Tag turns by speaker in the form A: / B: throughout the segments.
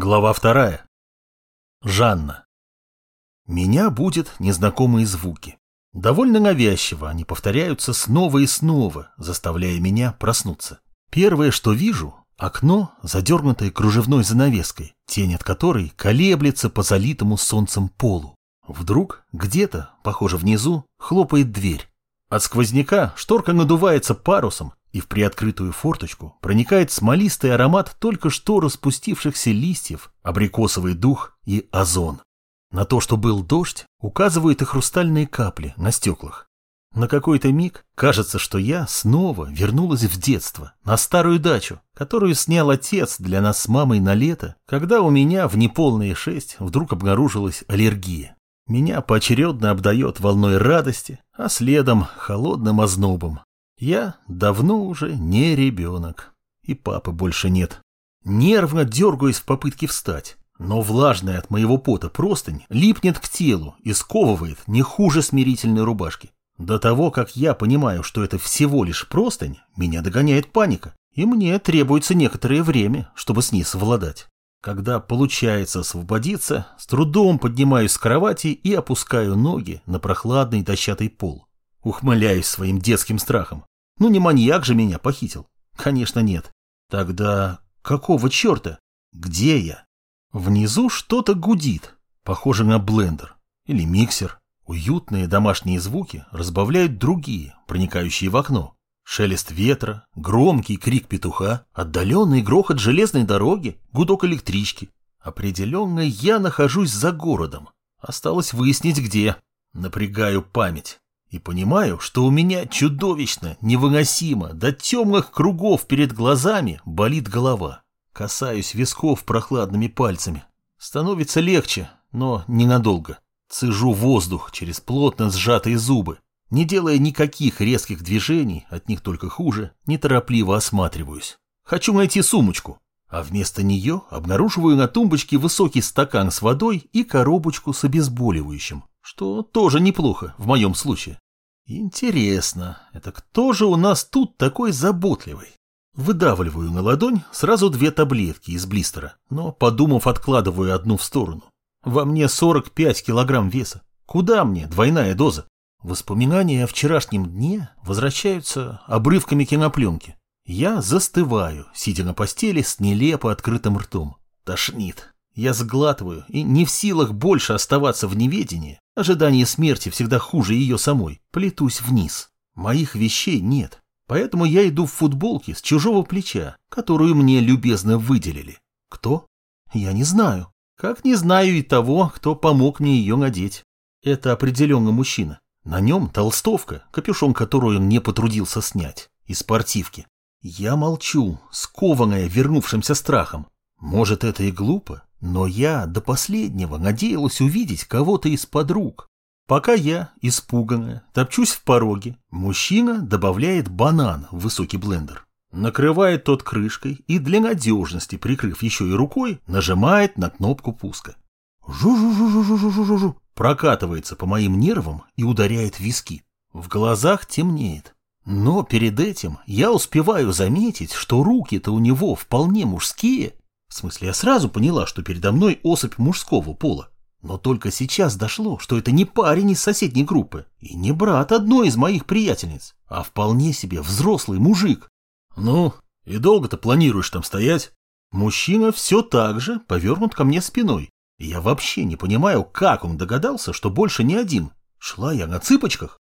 A: Глава вторая. Жанна. Меня будут незнакомые звуки. Довольно навязчиво они повторяются снова и снова, заставляя меня проснуться. Первое, что вижу – окно, задернутое кружевной занавеской, тень от которой колеблется по залитому солнцем полу. Вдруг где-то, похоже внизу, хлопает дверь. От сквозняка шторка надувается парусом, и в приоткрытую форточку проникает смолистый аромат только что распустившихся листьев, абрикосовый дух и озон. На то, что был дождь, указывают и хрустальные капли на стеклах. На какой-то миг кажется, что я снова вернулась в детство, на старую дачу, которую снял отец для нас с мамой на лето, когда у меня в неполные шесть вдруг обнаружилась аллергия. Меня поочередно обдает волной радости, а следом холодным ознобом, я давно уже не ребенок, и папы больше нет. Нервно дергаюсь в попытке встать, но влажная от моего пота простынь липнет к телу и сковывает не хуже смирительной рубашки. До того, как я понимаю, что это всего лишь простынь, меня догоняет паника, и мне требуется некоторое время, чтобы с ней совладать. Когда получается освободиться, с трудом поднимаюсь с кровати и опускаю ноги на прохладный дощатый пол. Ухмыляюсь своим детским страхом. Ну не маньяк же меня похитил. Конечно, нет. Тогда какого черта? Где я? Внизу что-то гудит, похоже на блендер или миксер. Уютные домашние звуки разбавляют другие, проникающие в окно. Шелест ветра, громкий крик петуха, отдаленный грохот железной дороги, гудок электрички. Определенно я нахожусь за городом. Осталось выяснить где. Напрягаю память. И понимаю, что у меня чудовищно, невыносимо, до темных кругов перед глазами болит голова. Касаюсь висков прохладными пальцами. Становится легче, но ненадолго. Цежу воздух через плотно сжатые зубы. Не делая никаких резких движений, от них только хуже, неторопливо осматриваюсь. Хочу найти сумочку, а вместо нее обнаруживаю на тумбочке высокий стакан с водой и коробочку с обезболивающим что тоже неплохо в моем случае. Интересно, это кто же у нас тут такой заботливый? Выдавливаю на ладонь сразу две таблетки из блистера, но, подумав, откладываю одну в сторону. Во мне 45 килограмм веса. Куда мне двойная доза? Воспоминания о вчерашнем дне возвращаются обрывками кинопленки. Я застываю, сидя на постели с нелепо открытым ртом. Тошнит. Я сглатываю и не в силах больше оставаться в неведении. Ожидание смерти всегда хуже ее самой. Плетусь вниз. Моих вещей нет. Поэтому я иду в футболке с чужого плеча, которую мне любезно выделили. Кто? Я не знаю. Как не знаю и того, кто помог мне ее надеть. Это определенно мужчина. На нем толстовка, капюшон которую не потрудился снять, и спортивки. Я молчу, скованная вернувшимся страхом. Может, это и глупо, но я до последнего надеялась увидеть кого-то из подруг. Пока я, испуганная, топчусь в пороге, мужчина добавляет банан в высокий блендер. Накрывает тот крышкой и для надежности, прикрыв еще и рукой, нажимает на кнопку пуска. Жу-жу-жу-жу-жу-жу-жу прокатывается по моим нервам и ударяет виски. В глазах темнеет. Но перед этим я успеваю заметить, что руки-то у него вполне мужские, смысле, я сразу поняла, что передо мной особь мужского пола. Но только сейчас дошло, что это не парень из соседней группы и не брат одной из моих приятельниц, а вполне себе взрослый мужик. Ну, и долго ты планируешь там стоять? Мужчина все так же повернут ко мне спиной. И я вообще не понимаю, как он догадался, что больше не один. Шла я на цыпочках.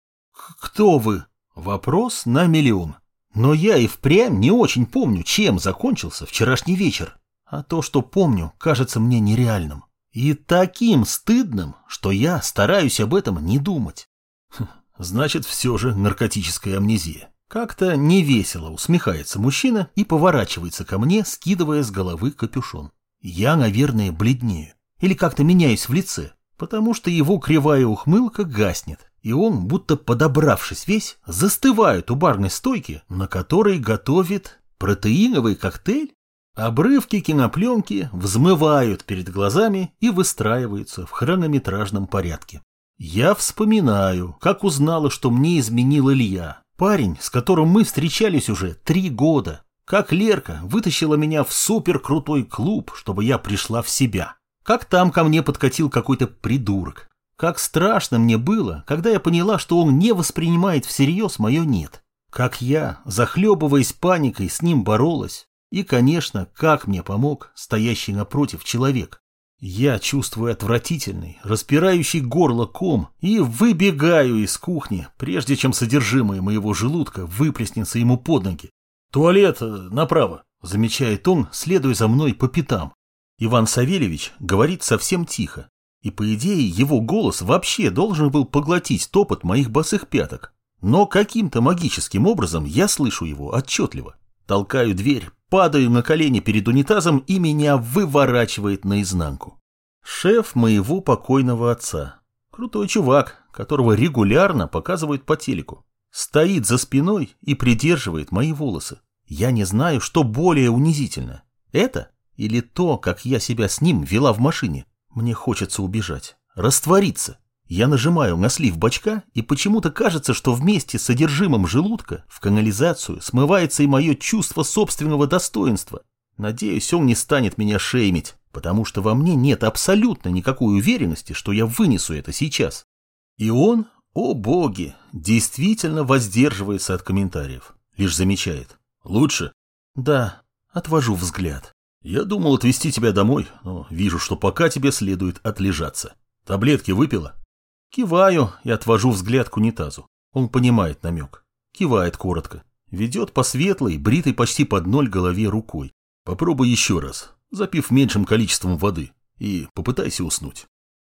A: Кто вы? Вопрос на миллион. Но я и впрямь не очень помню, чем закончился вчерашний вечер. А то, что помню, кажется мне нереальным. И таким стыдным, что я стараюсь об этом не думать. Хм, значит, все же наркотическая амнезия. Как-то невесело усмехается мужчина и поворачивается ко мне, скидывая с головы капюшон. Я, наверное, бледнею. Или как-то меняюсь в лице, потому что его кривая ухмылка гаснет, и он, будто подобравшись весь, застывает у барной стойки, на которой готовит протеиновый коктейль Обрывки кинопленки взмывают перед глазами и выстраиваются в хронометражном порядке. Я вспоминаю, как узнала, что мне изменил Илья, парень, с которым мы встречались уже три года. Как Лерка вытащила меня в суперкрутой клуб, чтобы я пришла в себя. Как там ко мне подкатил какой-то придурок. Как страшно мне было, когда я поняла, что он не воспринимает всерьез мое «нет». Как я, захлебываясь паникой, с ним боролась. И, конечно, как мне помог стоящий напротив человек. Я чувствую отвратительный, распирающий горло ком и выбегаю из кухни, прежде чем содержимое моего желудка выплеснется ему под ноги. «Туалет э, направо», — замечает он, следуя за мной по пятам. Иван Савельевич говорит совсем тихо, и, по идее, его голос вообще должен был поглотить топот моих босых пяток. Но каким-то магическим образом я слышу его отчетливо. Толкаю дверь, падаю на колени перед унитазом и меня выворачивает наизнанку. Шеф моего покойного отца. Крутой чувак, которого регулярно показывают по телеку. Стоит за спиной и придерживает мои волосы. Я не знаю, что более унизительно. Это или то, как я себя с ним вела в машине. Мне хочется убежать, раствориться. Я нажимаю на слив бачка, и почему-то кажется, что вместе с содержимым желудка в канализацию смывается и мое чувство собственного достоинства. Надеюсь, он не станет меня шеймить, потому что во мне нет абсолютно никакой уверенности, что я вынесу это сейчас. И он, о боги, действительно воздерживается от комментариев, лишь замечает. Лучше? Да, отвожу взгляд. Я думал отвезти тебя домой, но вижу, что пока тебе следует отлежаться. Таблетки выпила? Киваю и отвожу взгляд к унитазу. Он понимает намек. Кивает коротко. Ведет по светлой, бритой почти под ноль голове рукой. Попробуй еще раз, запив меньшим количеством воды. И попытайся уснуть.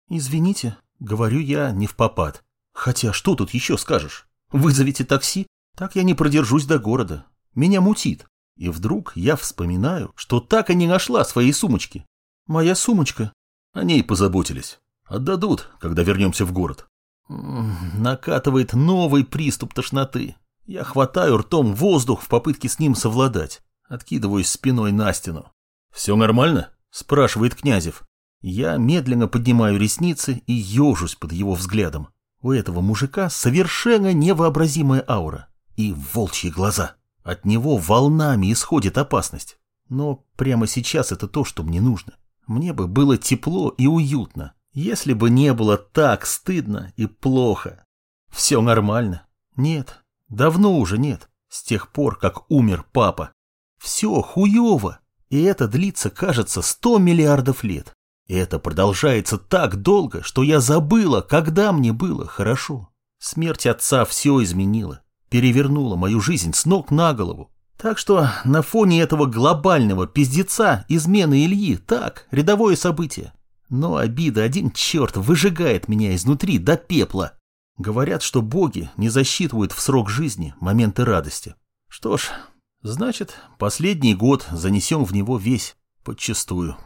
A: Извините, говорю я не в попад. Хотя что тут еще скажешь? Вызовите такси? Так я не продержусь до города. Меня мутит. И вдруг я вспоминаю, что так и не нашла своей сумочки. Моя сумочка. О ней позаботились. Отдадут, когда вернемся в город. Накатывает новый приступ тошноты. Я хватаю ртом воздух в попытке с ним совладать. Откидываюсь спиной на стену. «Все нормально?» – спрашивает Князев. Я медленно поднимаю ресницы и ежусь под его взглядом. У этого мужика совершенно невообразимая аура и волчьи глаза. От него волнами исходит опасность. Но прямо сейчас это то, что мне нужно. Мне бы было тепло и уютно, если бы не было так стыдно и плохо. Все нормально. Нет, давно уже нет. С тех пор, как умер папа. Все хуево. И это длится, кажется, сто миллиардов лет. И это продолжается так долго, что я забыла, когда мне было хорошо. Смерть отца все изменила, перевернула мою жизнь с ног на голову. Так что на фоне этого глобального пиздеца измены Ильи так, рядовое событие. Но обида один черт выжигает меня изнутри до пепла. Говорят, что боги не засчитывают в срок жизни моменты радости. Что ж, значит, последний год занесем в него весь, подчастую.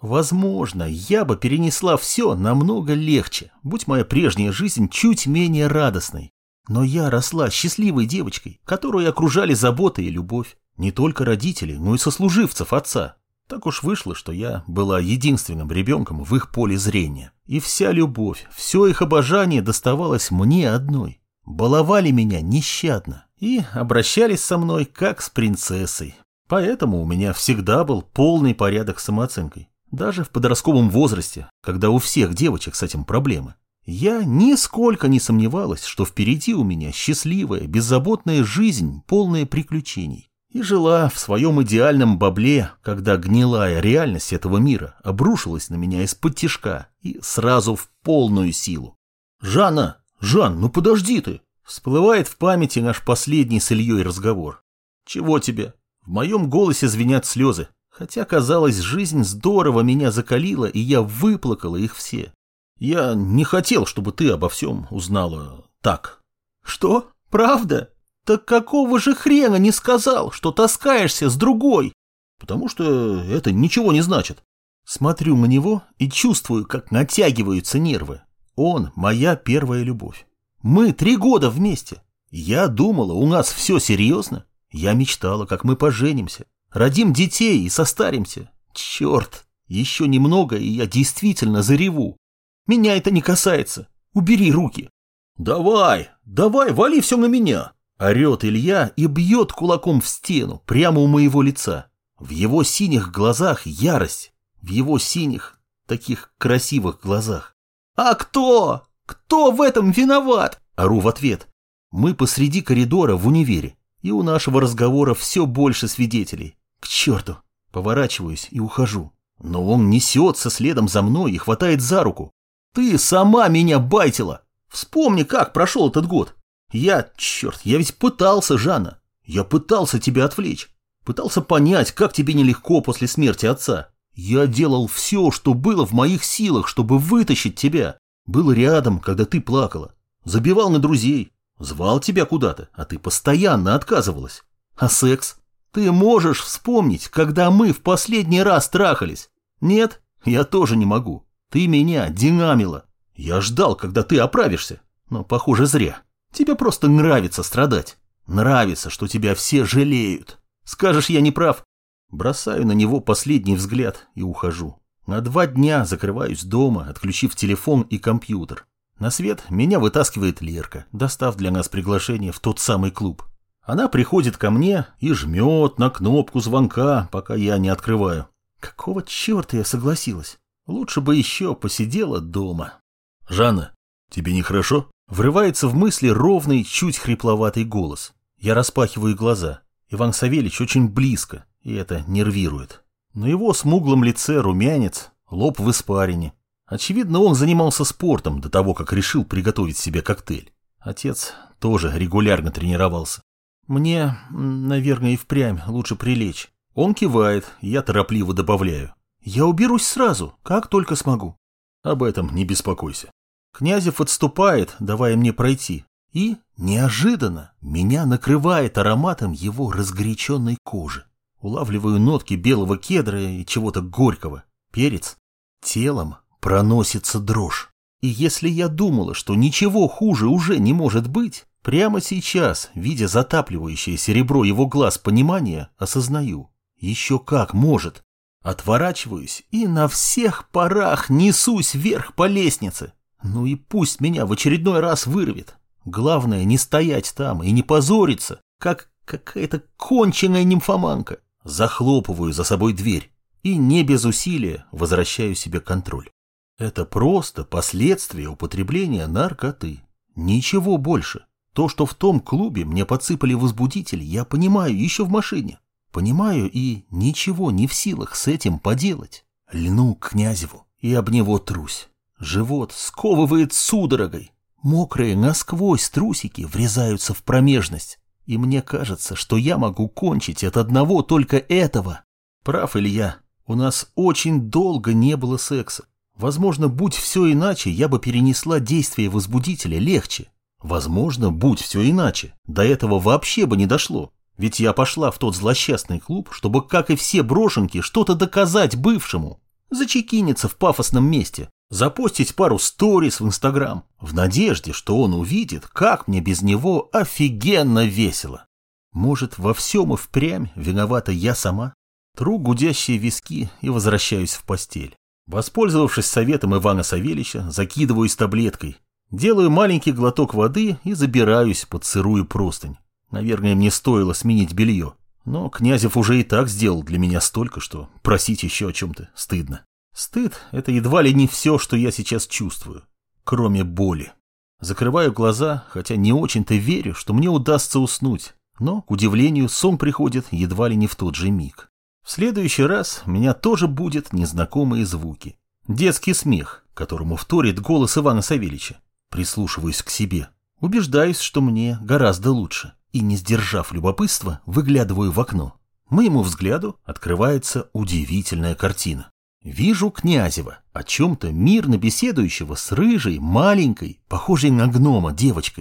A: Возможно, я бы перенесла все намного легче, будь моя прежняя жизнь чуть менее радостной. Но я росла счастливой девочкой, которую окружали забота и любовь. Не только родители, но и сослуживцев отца. Так уж вышло, что я была единственным ребенком в их поле зрения. И вся любовь, все их обожание доставалось мне одной. Баловали меня нещадно и обращались со мной как с принцессой. Поэтому у меня всегда был полный порядок с самооценкой. Даже в подростковом возрасте, когда у всех девочек с этим проблемы. Я нисколько не сомневалась, что впереди у меня счастливая, беззаботная жизнь, полная приключений и жила в своем идеальном бабле, когда гнилая реальность этого мира обрушилась на меня из-под тишка и сразу в полную силу. «Жанна! Жан, ну подожди ты!» Всплывает в памяти наш последний с Ильей разговор. «Чего тебе?» В моем голосе звенят слезы, хотя, казалось, жизнь здорово меня закалила, и я выплакала их все. Я не хотел, чтобы ты обо всем узнала так. «Что? Правда?» «Так какого же хрена не сказал, что таскаешься с другой?» «Потому что это ничего не значит». Смотрю на него и чувствую, как натягиваются нервы. Он моя первая любовь. Мы три года вместе. Я думала, у нас все серьезно. Я мечтала, как мы поженимся, родим детей и состаримся. Черт, еще немного, и я действительно зареву. Меня это не касается. Убери руки. Давай, давай, вали все на меня. Орет Илья и бьет кулаком в стену, прямо у моего лица. В его синих глазах ярость. В его синих, таких красивых глазах. «А кто? Кто в этом виноват?» Ору в ответ. Мы посреди коридора в универе, и у нашего разговора все больше свидетелей. К черту! Поворачиваюсь и ухожу. Но он несется следом за мной и хватает за руку. Ты сама меня байтила! Вспомни, как прошел этот год. Я, черт, я ведь пытался, Жанна. Я пытался тебя отвлечь. Пытался понять, как тебе нелегко после смерти отца. Я делал все, что было в моих силах, чтобы вытащить тебя. Был рядом, когда ты плакала. Забивал на друзей. Звал тебя куда-то, а ты постоянно отказывалась. А секс? Ты можешь вспомнить, когда мы в последний раз трахались? Нет, я тоже не могу. Ты меня динамила. Я ждал, когда ты оправишься. Но, похоже, зря. Тебе просто нравится страдать. Нравится, что тебя все жалеют. Скажешь, я не прав? Бросаю на него последний взгляд и ухожу. На два дня закрываюсь дома, отключив телефон и компьютер. На свет меня вытаскивает Лерка, достав для нас приглашение в тот самый клуб. Она приходит ко мне и жмет на кнопку звонка, пока я не открываю. Какого черта я согласилась? Лучше бы еще посидела дома. «Жанна, тебе нехорошо?» Врывается в мысли ровный, чуть хрипловатый голос. Я распахиваю глаза. Иван Савельич очень близко, и это нервирует. На его смуглом лице румянец, лоб в испарине. Очевидно, он занимался спортом до того, как решил приготовить себе коктейль. Отец тоже регулярно тренировался. Мне, наверное, и впрямь лучше прилечь. Он кивает, я торопливо добавляю. Я уберусь сразу, как только смогу. Об этом не беспокойся. Князев отступает, давая мне пройти. И, неожиданно, меня накрывает ароматом его разгоряченной кожи. Улавливаю нотки белого кедра и чего-то горького. Перец. Телом проносится дрожь. И если я думала, что ничего хуже уже не может быть, прямо сейчас, видя затапливающее серебро его глаз понимания, осознаю. Еще как может. Отворачиваюсь и на всех парах несусь вверх по лестнице. Ну и пусть меня в очередной раз вырвет. Главное не стоять там и не позориться, как какая-то конченая нимфоманка. Захлопываю за собой дверь и не без усилия возвращаю себе контроль. Это просто последствия употребления наркоты. Ничего больше. То, что в том клубе мне подсыпали возбудитель, я понимаю еще в машине. Понимаю и ничего не в силах с этим поделать. Льну к Князеву и об него трусь. Живот сковывает судорогой. Мокрые насквозь трусики врезаются в промежность. И мне кажется, что я могу кончить от одного только этого. Прав Илья, у нас очень долго не было секса. Возможно, будь все иначе, я бы перенесла действие возбудителя легче. Возможно, будь все иначе, до этого вообще бы не дошло. Ведь я пошла в тот злосчастный клуб, чтобы, как и все брошенки, что-то доказать бывшему. Зачекиниться в пафосном месте, запостить пару сторис в Инстаграм, в надежде, что он увидит, как мне без него офигенно весело. Может, во всем и впрямь виновата я сама? Тру гудящие виски и возвращаюсь в постель. Воспользовавшись советом Ивана Савельича, закидываюсь таблеткой, делаю маленький глоток воды и забираюсь под сырую простынь. Наверное, мне стоило сменить белье. Но Князев уже и так сделал для меня столько, что просить еще о чем-то стыдно. Стыд — это едва ли не все, что я сейчас чувствую, кроме боли. Закрываю глаза, хотя не очень-то верю, что мне удастся уснуть. Но, к удивлению, сон приходит едва ли не в тот же миг. В следующий раз меня тоже будет незнакомые звуки. Детский смех, которому вторит голос Ивана Савельича. Прислушиваюсь к себе. Убеждаюсь, что мне гораздо лучше. И, не сдержав любопытства, выглядываю в окно. Моему взгляду открывается удивительная картина. Вижу Князева, о чем-то мирно беседующего с рыжей, маленькой, похожей на гнома девочкой.